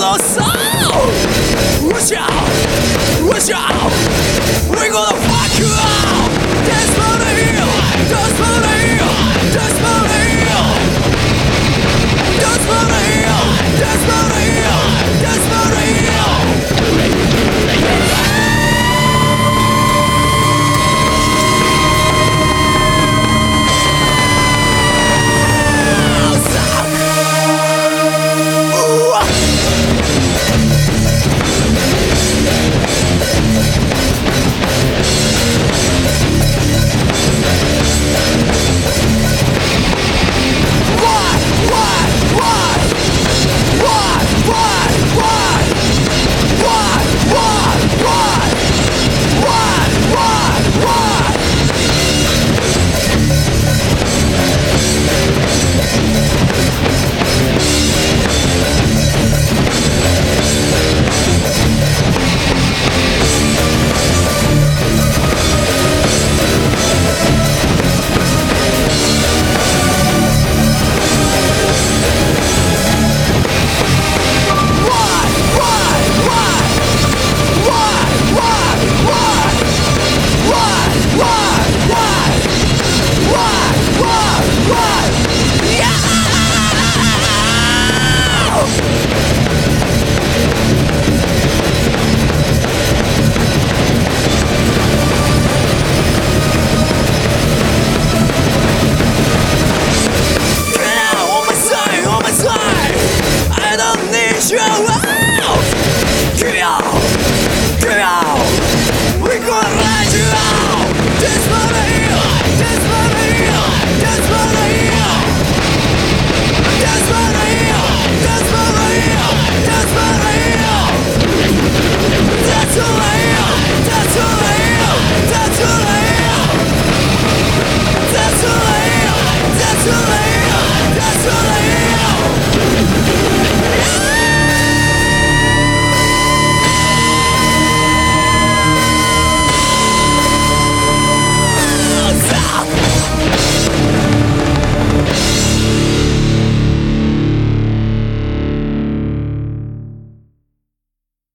老骚我想我想 whoa.